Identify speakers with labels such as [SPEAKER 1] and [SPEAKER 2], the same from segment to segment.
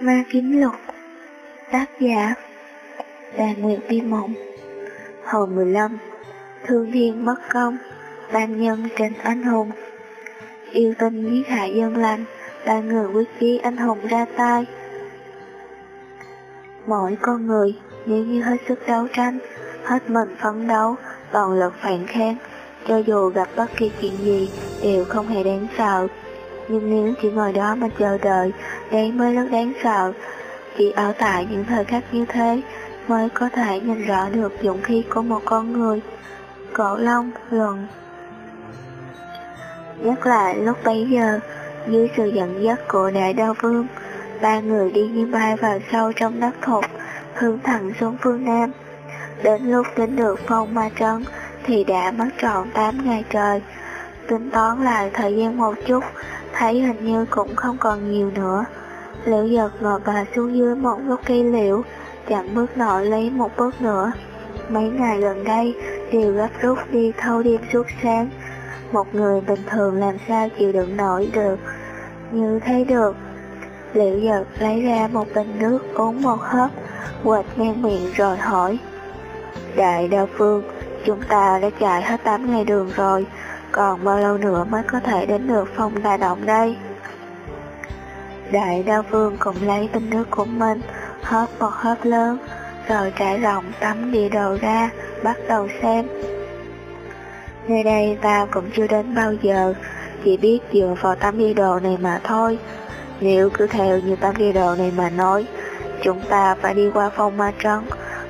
[SPEAKER 1] Ma Kiếm Lục Tác giả Đàn Nguyệt Bi Mộng. Hồi 15 Thương thiên bất công Ban nhân trên anh hùng. Yêu tinh giết hại dân lành, Ba người quyết chí anh hùng ra tay. Mỗi con người, nếu như hết sức đấu tranh, Hết mình phấn đấu, Toàn lực phản kháng, Cho dù gặp bất kỳ chuyện gì, Đều không hề đáng sợ nhưng nếu chỉ ngồi đó mà chờ đợi, đấy mới rất đáng sợ. Chỉ ở tại những thời khắc như thế mới có thể nhìn rõ được dũng khí của một con người. Cổ Long luận nhất là lúc bấy giờ, dưới sự dẫn dắt của đại đao vương, ba người đi như bay vào sâu trong đất thục, hướng thẳng xuống phương Nam. Đến lúc đến được phong ma trấn thì đã mất trọn 8 ngày trời. Tính toán lại thời gian một chút, thấy hình như cũng không còn nhiều nữa. Liễu giật ngồi bà xuống dưới một gốc cây liễu, chẳng bước nổi lấy một bước nữa. Mấy ngày gần đây đều gấp rút đi thâu đêm suốt sáng. Một người bình thường làm sao chịu đựng nổi được, như thế được. Liễu giật lấy ra một bình nước uống một hớp, quệt ngang miệng rồi hỏi. Đại đa phương, chúng ta đã chạy hết 8 ngày đường rồi, còn bao lâu nữa mới có thể đến được phòng đà động đây? Đại đao vương cũng lấy bình nước của mình, hớp một hớp lớn, rồi trải rộng tấm địa đồ ra, bắt đầu xem. Nơi đây ta cũng chưa đến bao giờ, chỉ biết dựa vào tấm địa đồ này mà thôi. Nếu cứ theo như tấm địa đồ này mà nói, chúng ta phải đi qua phong ma trấn,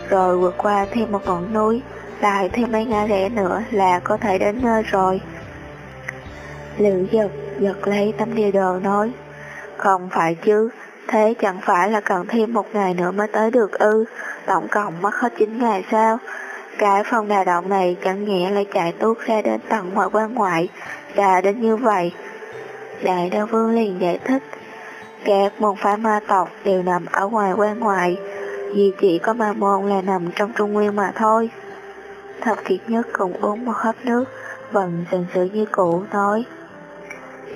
[SPEAKER 1] rồi vượt qua thêm một ngọn núi, lại thêm mấy ngã rẽ nữa là có thể đến nơi rồi. Liệu giật, giật lấy tấm địa đồ nói, không phải chứ, thế chẳng phải là cần thêm một ngày nữa mới tới được ư, tổng cộng mất hết 9 ngày sao? Cái phòng đà động này chẳng nhẹ lại chạy tuốt ra đến tầng ngoại quan ngoại, đã đến như vậy. Đại đô vương liền giải thích, các môn phái ma tộc đều nằm ở ngoài quan ngoại, vì chỉ có ma môn là nằm trong trung nguyên mà thôi. Thập kiệt nhất cũng uống một hớp nước, vẫn dần sự như cũ nói.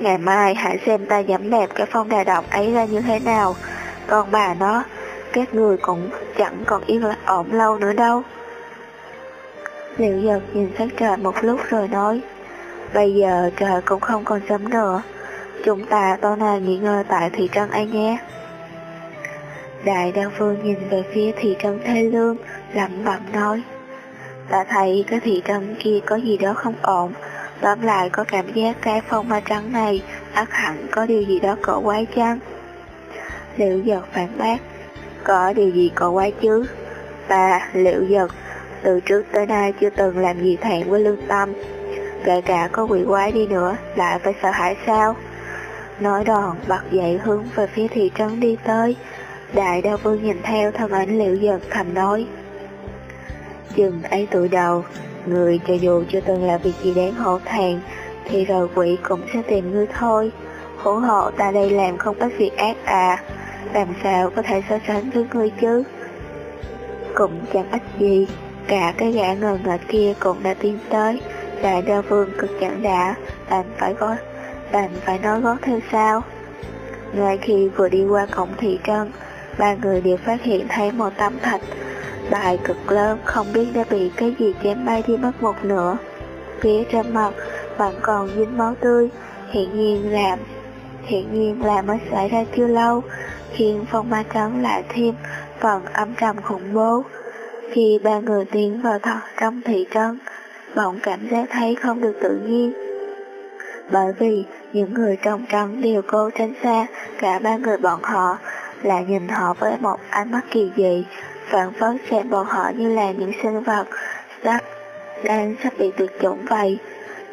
[SPEAKER 1] Ngày mai hãy xem ta giảm đẹp cái phong đà động ấy ra như thế nào. Còn bà nó, các người cũng chẳng còn yên ổn lâu nữa đâu. Liệu giật nhìn sát trời một lúc rồi nói, bây giờ trời cũng không còn sớm nữa, chúng ta tối nay nghỉ ngơi tại thị trấn ấy nhé. Đại đăng phương nhìn về phía thị trấn Thê Lương, lẩm bẩm nói, ta thấy cái thị trấn kia có gì đó không ổn, tóm lại có cảm giác cái phong ma trắng này ác hẳn có điều gì đó cổ quái chăng? Liệu giật phản bác, có điều gì cổ quái chứ? Ta, liệu giật, từ trước tới nay chưa từng làm gì thẹn với lương tâm, kể cả có quỷ quái đi nữa, lại phải sợ hãi sao? Nói đòn bật dậy hướng về phía thị trấn đi tới, đại đao vương nhìn theo thân ảnh liệu giật thầm nói. Chừng ấy tuổi đầu, Người cho dù chưa từng làm việc gì đáng hổ thẹn, thì rồi quỷ cũng sẽ tìm ngươi thôi. Hổ hộ ta đây làm không ít việc ác à, làm sao có thể so sánh với ngươi chứ? Cũng chẳng ít gì, cả cái gã ngờ nghệch kia cũng đã tiến tới, đại đa vương cực chẳng đã, bạn phải có, bạn phải nói gót theo sao. Ngay khi vừa đi qua cổng thị trấn, ba người đều phát hiện thấy một tấm thạch Bài cực lớn không biết đã bị cái gì chém bay đi mất một nửa. Phía trên mặt vẫn còn dính máu tươi, hiện nhiên làm hiện nhiên là mới xảy ra chưa lâu, khiến phong ma trắng lại thêm phần âm trầm khủng bố. Khi ba người tiến vào thật trong thị trấn, bọn cảm giác thấy không được tự nhiên. Bởi vì những người trong trấn đều cố tránh xa cả ba người bọn họ, là nhìn họ với một ánh mắt kỳ dị, phản phất xem bọn họ như là những sinh vật sắp đang sắp bị tuyệt chủng vậy.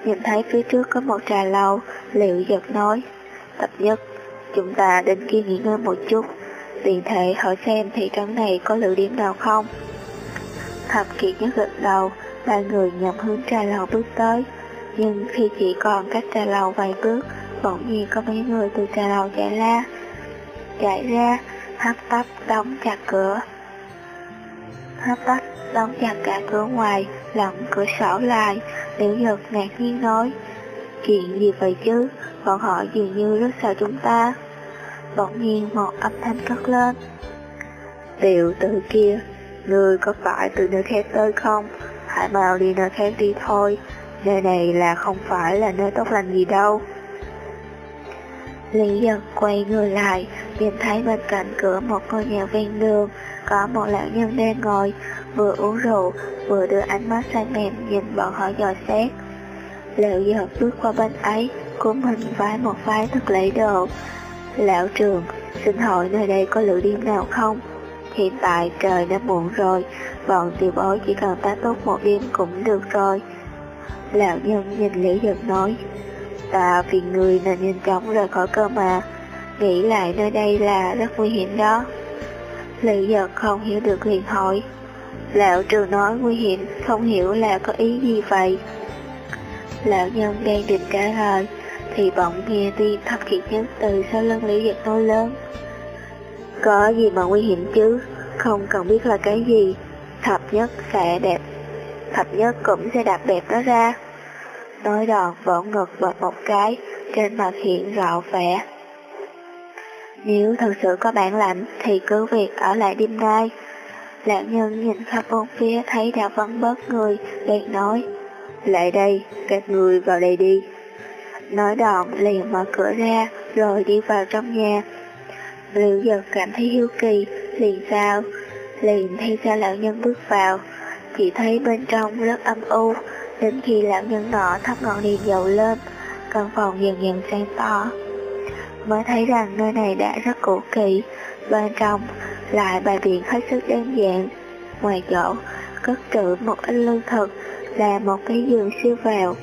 [SPEAKER 1] Nhìn thấy phía trước có một trà lâu, liệu giật nói, tập nhất, chúng ta đến kia nghỉ ngơi một chút, tiện thể hỏi xem thị trấn này có lựa điểm nào không. Thập kiệt nhất gật đầu, ba người nhằm hướng trà lầu bước tới, nhưng khi chỉ còn cách trà lầu vài bước, bỗng nhiên có mấy người từ trà lầu chạy ra. Chạy ra, hấp tấp đóng chặt cửa, hấp tấp đóng chặt cả cửa ngoài, lẫn cửa sổ lại, liễu giật ngạc nhiên nói, chuyện gì vậy chứ, bọn họ dường như rất sợ chúng ta. bỗng nhiên một âm thanh cất lên. Tiểu tử kia, người có phải từ nơi khác tới không? Hãy mau đi nơi khác đi thôi, nơi này là không phải là nơi tốt lành gì đâu. Lý giật quay người lại, nhìn thấy bên cạnh cửa một ngôi nhà ven đường, có một lão nhân đang ngồi, vừa uống rượu, vừa đưa ánh mắt say mềm nhìn bọn họ dò xét. Lão giật bước qua bên ấy, của mình vái một vái thật lễ độ. Lão trường, xin hỏi nơi đây có lửa điếm nào không? Hiện tại trời đã muộn rồi, bọn tiểu bối chỉ cần ta tốt một đêm cũng được rồi. Lão nhân nhìn Liễu Giật nói, ta vì người nên nhanh chóng rời khỏi cơ mà, nghĩ lại nơi đây là rất nguy hiểm đó. Lệ Giật không hiểu được liền hỏi, Lão trừ nói nguy hiểm, không hiểu là có ý gì vậy. Lão nhân đang định trả lời, thì bỗng nghe tim thấp kiệt nhất từ sau lưng Lý Giật nói lớn. Có gì mà nguy hiểm chứ, không cần biết là cái gì, thập nhất sẽ đẹp, thập nhất cũng sẽ đạp đẹp nó ra. Nói đòn vỗ ngực bật một cái, trên mặt hiện rõ vẻ. Nếu thật sự có bản lãnh thì cứ việc ở lại đêm nay. Lão nhân nhìn khắp bốn phía thấy Đạo vắng bớt người, liền nói, lại đây, các người vào đây đi. Nói đoạn liền mở cửa ra, rồi đi vào trong nhà. Liệu giật cảm thấy hiếu kỳ, liền sao? Liền theo ra lão nhân bước vào, chỉ thấy bên trong rất âm u, đến khi lão nhân nọ thắp ngọn đèn dầu lên, căn phòng dần dần sáng to. Mới thấy rằng nơi này đã rất cổ kỳ, bên trong lại bài biện hết sức đơn giản. Ngoài chỗ, cất trữ một ít lương thực là một cái giường siêu vào.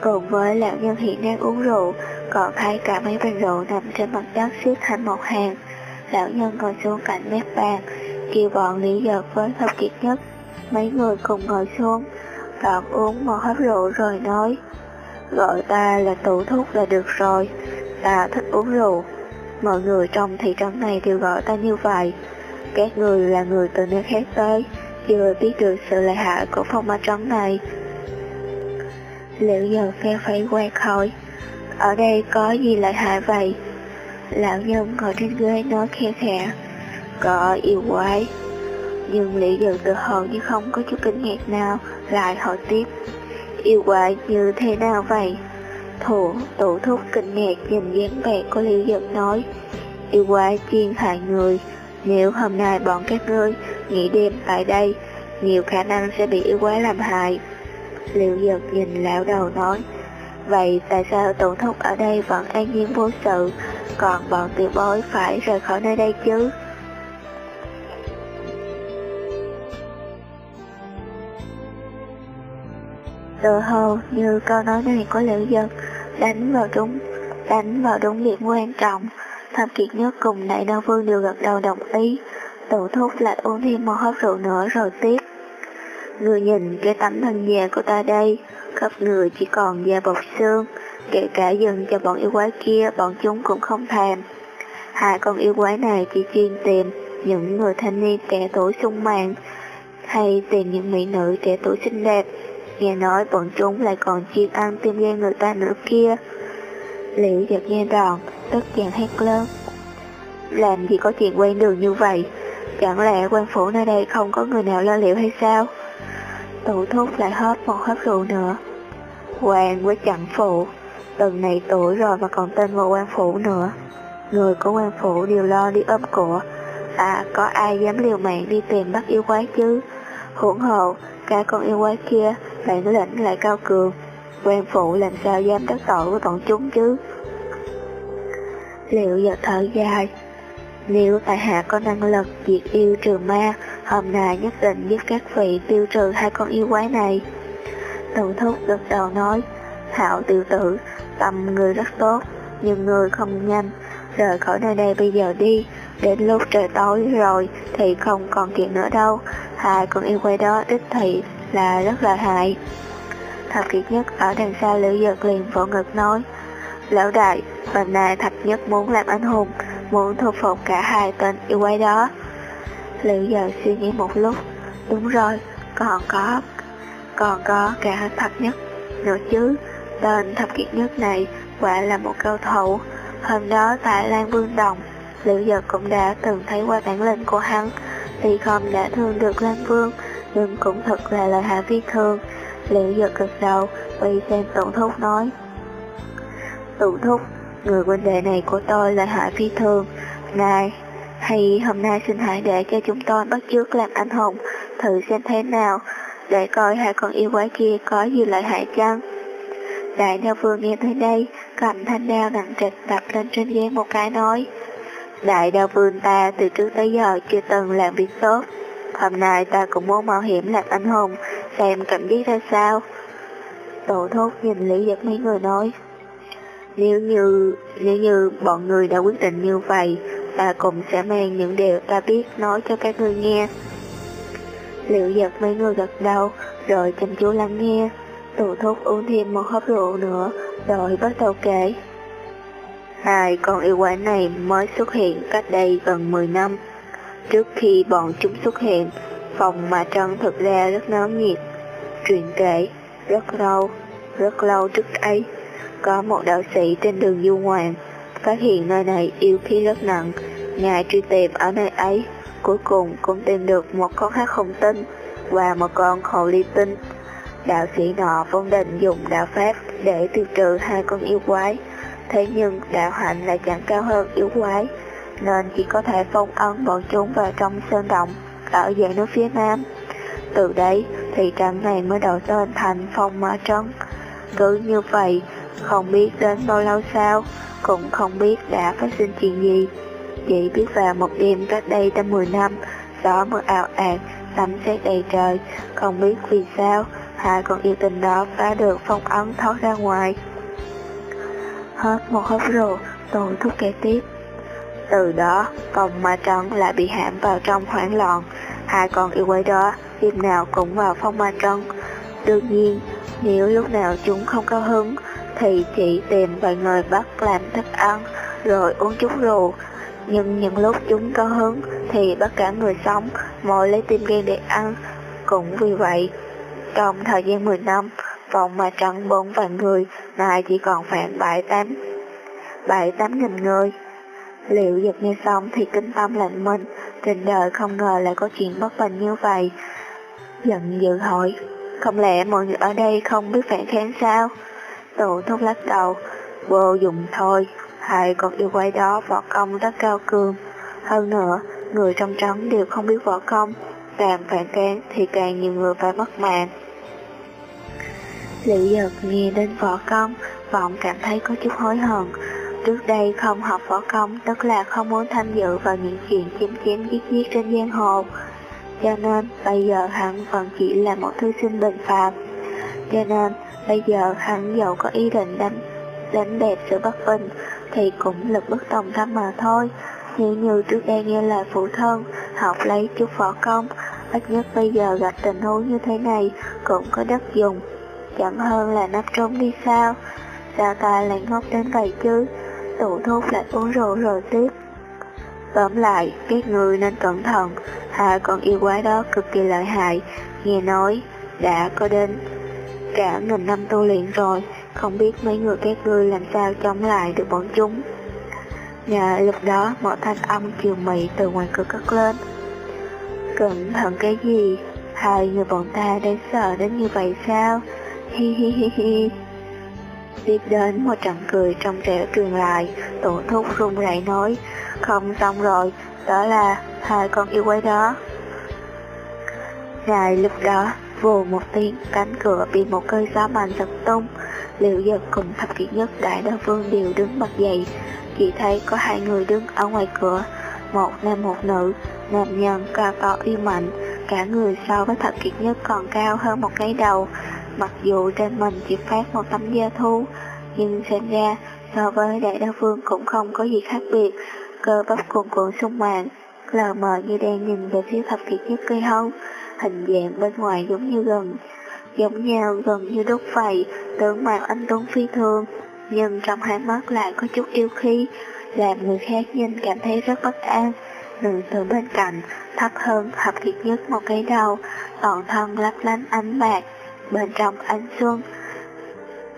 [SPEAKER 1] Cùng với lão nhân hiện đang uống rượu, còn thấy cả mấy bình rượu nằm trên mặt đất xếp thành một hàng. Lão nhân ngồi xuống cạnh mép bàn, kêu bọn lý giật với thập kiệt nhất. Mấy người cùng ngồi xuống, đoạn uống một hớp rượu rồi nói, gọi ta là tủ thuốc là được rồi, ta thích uống rượu. Mọi người trong thị trấn này đều gọi ta như vậy. Các người là người từ nơi khác tới, chưa biết được sự lợi hại của phong ma trấn này. Liệu giờ phe phải quay khỏi, ở đây có gì lợi hại vậy? Lão nhân ngồi trên ghế nói khe khẽ, có yêu quái. Nhưng liệu giờ tự hồn như không có chút kinh ngạc nào, lại hỏi tiếp, yêu quái như thế nào vậy? Thủ tổ thúc kinh ngạc nhìn dáng vẻ của Lý Giật nói, yêu quái chuyên hại người, nếu hôm nay bọn các ngươi nghỉ đêm tại đây, nhiều khả năng sẽ bị yêu quái làm hại. Liễu Giật nhìn lão đầu nói, vậy tại sao tổ thúc ở đây vẫn an nhiên vô sự, còn bọn tiểu bối phải rời khỏi nơi đây chứ? Tự hồ như câu nói này của Liễu Dân đánh vào đúng, đánh vào đúng điểm quan trọng. Thập kiệt nhất cùng đại đao vương đều gật đầu đồng ý. Tổ thúc lại uống thêm một hớp rượu nữa rồi tiếp. Người nhìn cái tấm thân già của ta đây, khắp người chỉ còn da bọc xương, kể cả dừng cho bọn yêu quái kia, bọn chúng cũng không thèm. Hai con yêu quái này chỉ chuyên tìm những người thanh niên trẻ tuổi sung mãn, hay tìm những mỹ nữ trẻ tuổi xinh đẹp. Nghe nói bọn chúng lại còn chiên ăn tim gan người ta nữa kia. Liễu giật nghe đòn, tức giận hét lớn. Làm gì có chuyện quen đường như vậy? Chẳng lẽ quan phủ nơi đây không có người nào lo liệu hay sao? Tụ thúc lại hớp một hớp rượu nữa. Quan với chẳng phụ, từng này tuổi rồi mà còn tên vào quan phủ nữa. Người của quan phủ đều lo đi ôm của. À, có ai dám liều mạng đi tìm bắt yêu quái chứ? Hỗn hộ, ca con yêu quái kia, bản lĩnh lại cao cường. Quan phụ làm sao dám đắc tội với bọn chúng chứ? Liệu giờ thở dài, nếu tại hạ có năng lực diệt yêu trừ ma, hôm nay nhất định giúp các vị tiêu trừ hai con yêu quái này. Tần thúc gật đầu nói, hảo tiểu tử, tâm người rất tốt, nhưng người không nhanh, rời khỏi nơi đây bây giờ đi, đến lúc trời tối rồi thì không còn chuyện nữa đâu, hai con yêu quái đó đích thị là rất là hại. Thập kiệt nhất ở đằng sau lữ giật liền vỗ ngực nói, lão đại, hôm nay thập nhất muốn làm anh hùng, muốn thu phục cả hai tên yêu quái đó. Liệu giờ suy nghĩ một lúc, đúng rồi, còn có, còn có cả thập nhất nữa chứ, tên thập kiệt nhất này quả là một cao thủ, Hôm đó tại Lan Vương Đồng, Liệu Giật cũng đã từng thấy qua bản lĩnh của hắn, tuy không đã thương được Lan Vương, nhưng cũng thật là lời hạ vi thường. Liệu Giật cực đầu, quay xem Tụng Thúc nói. Tụng Thúc, người huynh đệ này của tôi là hạ phi thường. Ngài, hay hôm nay xin hãy để cho chúng tôi bắt chước làm anh hùng, thử xem thế nào, để coi hai con yêu quái kia có gì lợi hại chăng. Đại đao vương nghe tới đây, cầm thanh đao nặng trịch đập lên trên ghế một cái nói. Đại đạo vương ta từ trước tới giờ chưa từng làm việc tốt. Hôm nay ta cũng muốn mạo hiểm làm anh hùng, xem cảm giác ra sao. Tổ thốt nhìn Lý Giật mấy người nói. Nếu như, nếu như bọn người đã quyết định như vậy, ta cũng sẽ mang những điều ta biết nói cho các người nghe. Liệu giật mấy người gật đầu, rồi chăm chú lắng nghe. Tụ thúc uống thêm một hớp rượu nữa, rồi bắt đầu kể. Hai con yêu quái này mới xuất hiện cách đây gần 10 năm. Trước khi bọn chúng xuất hiện, phòng mà trân thực ra rất náo nhiệt. Truyền kể, rất lâu, rất lâu trước ấy, có một đạo sĩ trên đường Du ngoạn phát hiện nơi này yêu khí rất nặng, ngài truy tìm ở nơi ấy, cuối cùng cũng tìm được một con hát không tinh và một con hồ ly tinh. Đạo sĩ nọ vốn định dùng đạo pháp để tiêu trừ hai con yêu quái, thế nhưng đạo hạnh lại chẳng cao hơn yêu quái, nên chỉ có thể phong ấn bọn chúng vào trong sơn động ở dãy núi phía nam. Từ đấy, thị trấn này mới đổi tên thành phong ma trấn. Cứ như vậy, không biết đến bao lâu sau, cũng không biết đã phát sinh chuyện gì. Chỉ biết vào một đêm cách đây đã 10 năm, gió mưa ảo ạt, sấm sét đầy trời, không biết vì sao, hai con yêu tình đó phá được phong ấn thoát ra ngoài. Hết một hớp rượu, tôi thúc kế tiếp. Từ đó, còn ma trấn lại bị hãm vào trong hoảng loạn, hai con yêu quái đó, đêm nào cũng vào phong ma trấn. Đương nhiên, nếu lúc nào chúng không cao hứng, thì chỉ tìm vài người bắt làm thức ăn, rồi uống chút rượu. Nhưng những lúc chúng có hứng thì bắt cả người sống, mồi lấy tim gan để ăn. Cũng vì vậy, trong thời gian 10 năm, phòng mà trận bốn vạn người, nay chỉ còn khoảng bảy tám bảy tám nghìn người. Liệu giật nghe xong thì kinh tâm lạnh mình, trên đời không ngờ lại có chuyện bất bình như vậy. Giận dữ hỏi, không lẽ mọi người ở đây không biết phản kháng sao? tụ thúc lắc đầu, vô dụng thôi, hai con yêu quái đó võ công rất cao cường. Hơn nữa, người trong trắng đều không biết võ công, càng phản kháng thì càng nhiều người phải mất mạng. Liệu giờ nghe đến võ công, vọng cảm thấy có chút hối hận. Trước đây không học võ công tức là không muốn tham dự vào những chuyện chém chém giết giết trên giang hồ. Cho nên bây giờ hắn vẫn chỉ là một thư sinh bình phạm. Cho nên bây giờ hắn dẫu có ý định đánh đánh đẹp sự bất bình thì cũng lực bất tòng tâm mà thôi. Nếu như trước đây nghe lời phụ thân, học lấy chút võ công, ít nhất bây giờ gặp tình huống như thế này cũng có đất dùng. Chẳng hơn là nắp trốn đi sao? Dạ sao ta lại ngốc đến vậy chứ? Tụ thuốc lại uống rượu rồi tiếp. Tóm lại, các người nên cẩn thận, hai con yêu quái đó cực kỳ lợi hại, nghe nói, đã có đến cả nghìn năm tu luyện rồi, không biết mấy người các ngươi làm sao chống lại được bọn chúng. Nhờ lúc đó một thanh âm kiều mị từ ngoài cửa cất lên. Cẩn thận cái gì? Hai người bọn ta đang sợ đến như vậy sao? Hi hi hi hi. Tiếp đến một trận cười trong trẻo truyền lại, tổ thúc run rẩy nói, không xong rồi, đó là hai con yêu quái đó. Ngài lúc đó, vù một tiếng, cánh cửa bị một cơn gió mạnh giật tung, liệu giật cùng thập kỷ nhất đại đa vương đều đứng bật dậy, chỉ thấy có hai người đứng ở ngoài cửa, một nam một nữ, nam nhân cao to uy mạnh, cả người so với thập kiệt nhất còn cao hơn một cái đầu, mặc dù trên mình chỉ phát một tấm da thú, nhưng xem ra so với đại đa phương cũng không có gì khác biệt, cơ bắp cuồn cuộn sung mạn, lờ mờ như đang nhìn về phía thập kiệt nhất cây hông, hình dạng bên ngoài giống như gần, giống nhau gần như đốt vậy, tưởng mạo anh tuấn phi thường, nhưng trong hai mắt lại có chút yêu khí, làm người khác nhìn cảm thấy rất bất an. Đường từ bên cạnh, thấp hơn thập kiệt nhất một cái đầu, toàn thân lấp lánh ánh bạc, bên trong ánh xuân.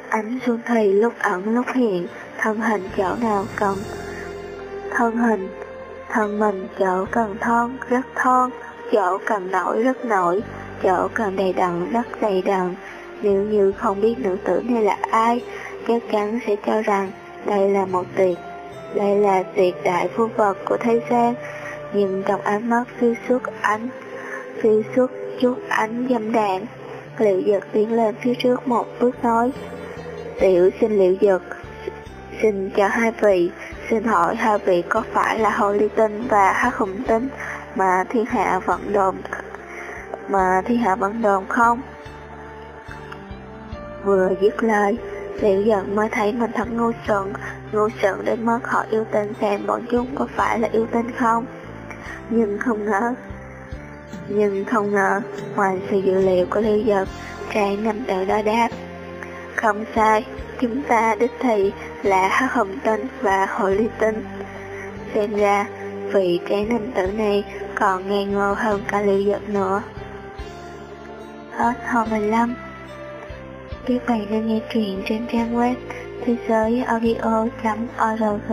[SPEAKER 1] Ánh Xuân thì lúc ẩn lúc hiện, thân hình chỗ nào cần. Thân hình, thân mình chỗ cần thon, rất thon, chỗ cần nổi rất nổi, chỗ cần đầy đặn rất đầy đặn. Nếu như không biết nữ tử này là ai, chắc chắn sẽ cho rằng đây là một tuyệt, đây là tuyệt đại phu vật của thế gian. Nhưng trong ánh mắt phiêu xuất ánh, phiêu xuất chút ánh dâm đạn, liệu giật tiến lên phía trước một bước nói. Tiểu xin liệu giật, xin cho hai vị, xin hỏi hai vị có phải là hồ ly tinh và hắc hùng tinh mà thiên hạ vận đồn mà thiên hạ vận đồn không? Vừa dứt lời, Liệu giận mới thấy mình thật ngu xuẩn, ngu xuẩn đến mức họ yêu tinh xem bọn chúng có phải là yêu tinh không. Nhưng không ngờ, nhưng không ngờ, ngoài sự dự liệu của Lưu Giật, trẻ nằm tự đó đáp. Không sai, chúng ta đích thị là hắc hồng tinh và hội ly tinh. Xem ra, vị trẻ nam tử này còn ngây ngô hơn cả Lưu Giật nữa. Hết hôm 15 các bạn đang nghe truyện trên trang web thế giới audio.org